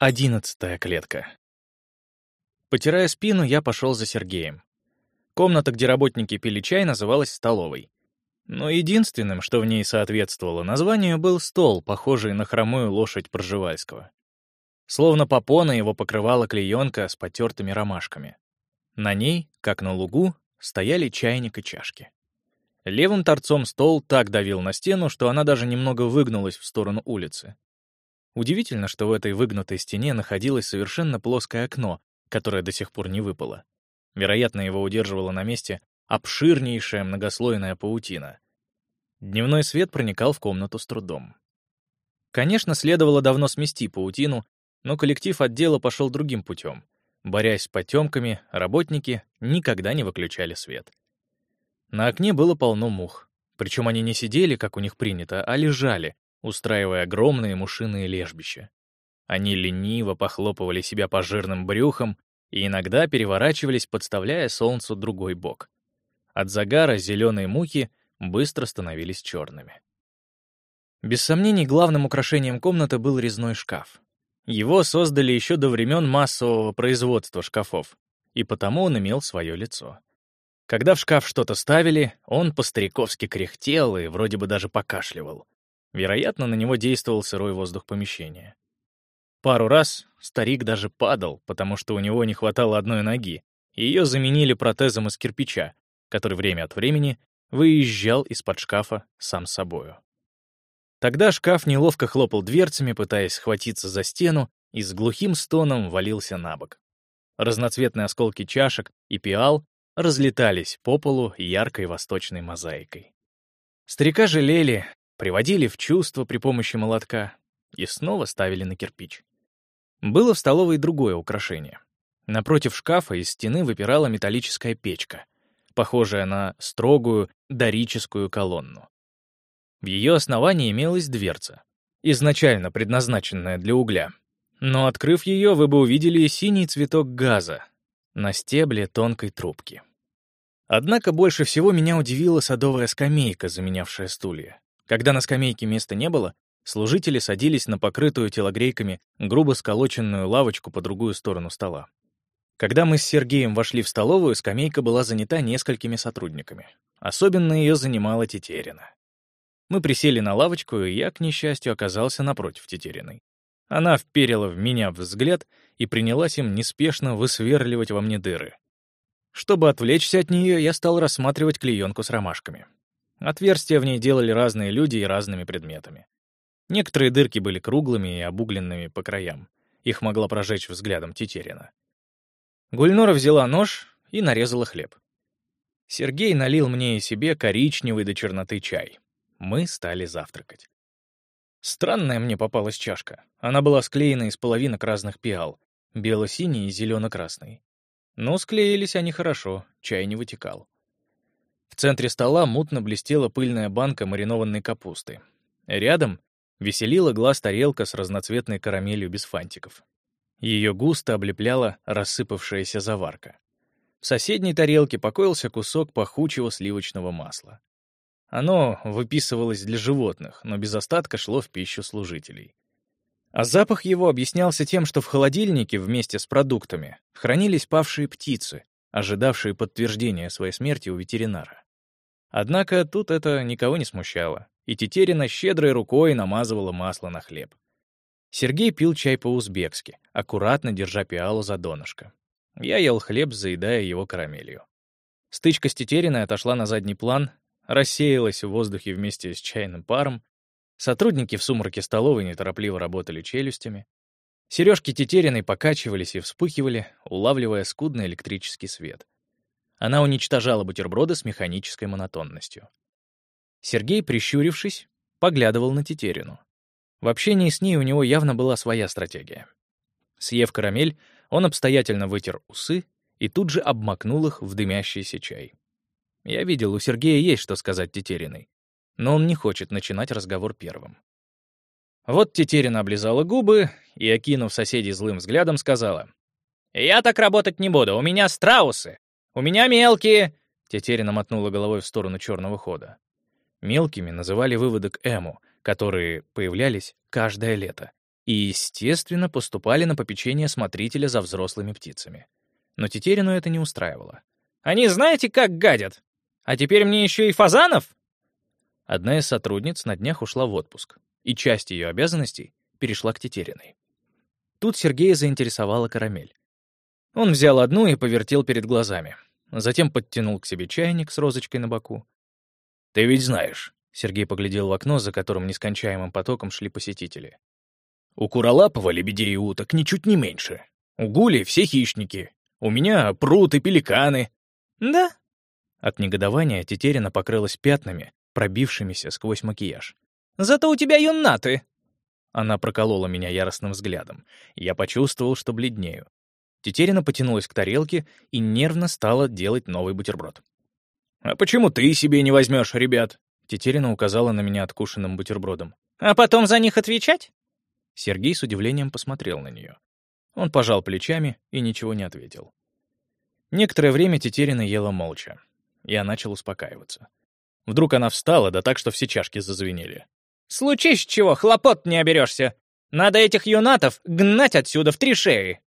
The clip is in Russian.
Одиннадцатая клетка. Потирая спину, я пошел за Сергеем. Комната, где работники пили чай, называлась столовой. Но единственным, что в ней соответствовало названию, был стол, похожий на хромую лошадь Пржевальского. Словно попона его покрывала клеенка с потертыми ромашками. На ней, как на лугу, стояли чайник и чашки. Левым торцом стол так давил на стену, что она даже немного выгнулась в сторону улицы. Удивительно, что в этой выгнутой стене находилось совершенно плоское окно, которое до сих пор не выпало. Вероятно, его удерживала на месте обширнейшая многослойная паутина. Дневной свет проникал в комнату с трудом. Конечно, следовало давно смести паутину, но коллектив отдела пошел другим путем. Борясь с потемками, работники никогда не выключали свет. На окне было полно мух. Причем они не сидели, как у них принято, а лежали, устраивая огромные мушиные лежбища. Они лениво похлопывали себя по жирным брюхам и иногда переворачивались, подставляя солнцу другой бок. От загара зеленые мухи быстро становились черными. Без сомнений, главным украшением комнаты был резной шкаф. Его создали еще до времен массового производства шкафов, и потому он имел свое лицо. Когда в шкаф что-то ставили, он по-стариковски кряхтел и вроде бы даже покашливал. Вероятно, на него действовал сырой воздух помещения. Пару раз старик даже падал, потому что у него не хватало одной ноги, и ее заменили протезом из кирпича, который время от времени выезжал из-под шкафа сам собою. Тогда шкаф неловко хлопал дверцами, пытаясь схватиться за стену, и с глухим стоном валился на бок. Разноцветные осколки чашек и пиал разлетались по полу яркой восточной мозаикой. Старика жалели, приводили в чувство при помощи молотка и снова ставили на кирпич. Было в столовой другое украшение. Напротив шкафа из стены выпирала металлическая печка, похожая на строгую дорическую колонну. В ее основании имелась дверца, изначально предназначенная для угля. Но, открыв ее, вы бы увидели синий цветок газа на стебле тонкой трубки. Однако больше всего меня удивила садовая скамейка, заменявшая стулья. Когда на скамейке места не было, служители садились на покрытую телогрейками грубо сколоченную лавочку по другую сторону стола. Когда мы с Сергеем вошли в столовую, скамейка была занята несколькими сотрудниками. Особенно ее занимала Тетерина. Мы присели на лавочку, и я, к несчастью, оказался напротив Тетериной. Она вперила в меня взгляд и принялась им неспешно высверливать во мне дыры. Чтобы отвлечься от нее, я стал рассматривать клеенку с ромашками. Отверстия в ней делали разные люди и разными предметами. Некоторые дырки были круглыми и обугленными по краям. Их могла прожечь взглядом Тетерина. Гульнора взяла нож и нарезала хлеб. Сергей налил мне и себе коричневый до черноты чай. Мы стали завтракать. Странная мне попалась чашка. Она была склеена из половинок разных пиал, бело-синий и зелено-красный. Но склеились они хорошо, чай не вытекал. В центре стола мутно блестела пыльная банка маринованной капусты. Рядом веселила глаз тарелка с разноцветной карамелью без фантиков. Ее густо облепляла рассыпавшаяся заварка. В соседней тарелке покоился кусок пахучего сливочного масла. Оно выписывалось для животных, но без остатка шло в пищу служителей. А запах его объяснялся тем, что в холодильнике вместе с продуктами хранились павшие птицы, ожидавшие подтверждения своей смерти у ветеринара. Однако тут это никого не смущало, и Тетерина щедрой рукой намазывала масло на хлеб. Сергей пил чай по-узбекски, аккуратно держа пиалу за донышко. Я ел хлеб, заедая его карамелью. Стычка с Тетериной отошла на задний план, рассеялась в воздухе вместе с чайным паром, сотрудники в сумраке столовой неторопливо работали челюстями, сережки Тетериной покачивались и вспыхивали, улавливая скудный электрический свет. Она уничтожала бутерброды с механической монотонностью. Сергей, прищурившись, поглядывал на Тетерину. В общении с ней у него явно была своя стратегия. Съев карамель, он обстоятельно вытер усы и тут же обмакнул их в дымящийся чай. Я видел, у Сергея есть что сказать Тетериной, но он не хочет начинать разговор первым. Вот Тетерина облизала губы и, окинув соседей злым взглядом, сказала, «Я так работать не буду, у меня страусы! У меня мелкие!» Тетерина мотнула головой в сторону черного хода. Мелкими называли выводок Эму, которые появлялись каждое лето и, естественно, поступали на попечение смотрителя за взрослыми птицами. Но Тетерину это не устраивало. «Они знаете, как гадят? А теперь мне еще и фазанов?» Одна из сотрудниц на днях ушла в отпуск, и часть ее обязанностей перешла к Тетериной. Тут Сергея заинтересовала карамель. Он взял одну и повертел перед глазами. Затем подтянул к себе чайник с розочкой на боку. «Ты ведь знаешь», — Сергей поглядел в окно, за которым нескончаемым потоком шли посетители. «У Куролапова лебедей и уток ничуть не меньше. У Гули все хищники. У меня пруд и пеликаны». «Да?» От негодования Тетерина покрылась пятнами, пробившимися сквозь макияж. «Зато у тебя юнаты!» Она проколола меня яростным взглядом. Я почувствовал, что бледнею. Тетерина потянулась к тарелке и нервно стала делать новый бутерброд. «А почему ты себе не возьмешь, ребят?» Тетерина указала на меня откушенным бутербродом. «А потом за них отвечать?» Сергей с удивлением посмотрел на нее. Он пожал плечами и ничего не ответил. Некоторое время Тетерина ела молча. Я начал успокаиваться. Вдруг она встала, да так, что все чашки зазвенели. «Случись чего, хлопот не оберешься. Надо этих юнатов гнать отсюда в три шеи!»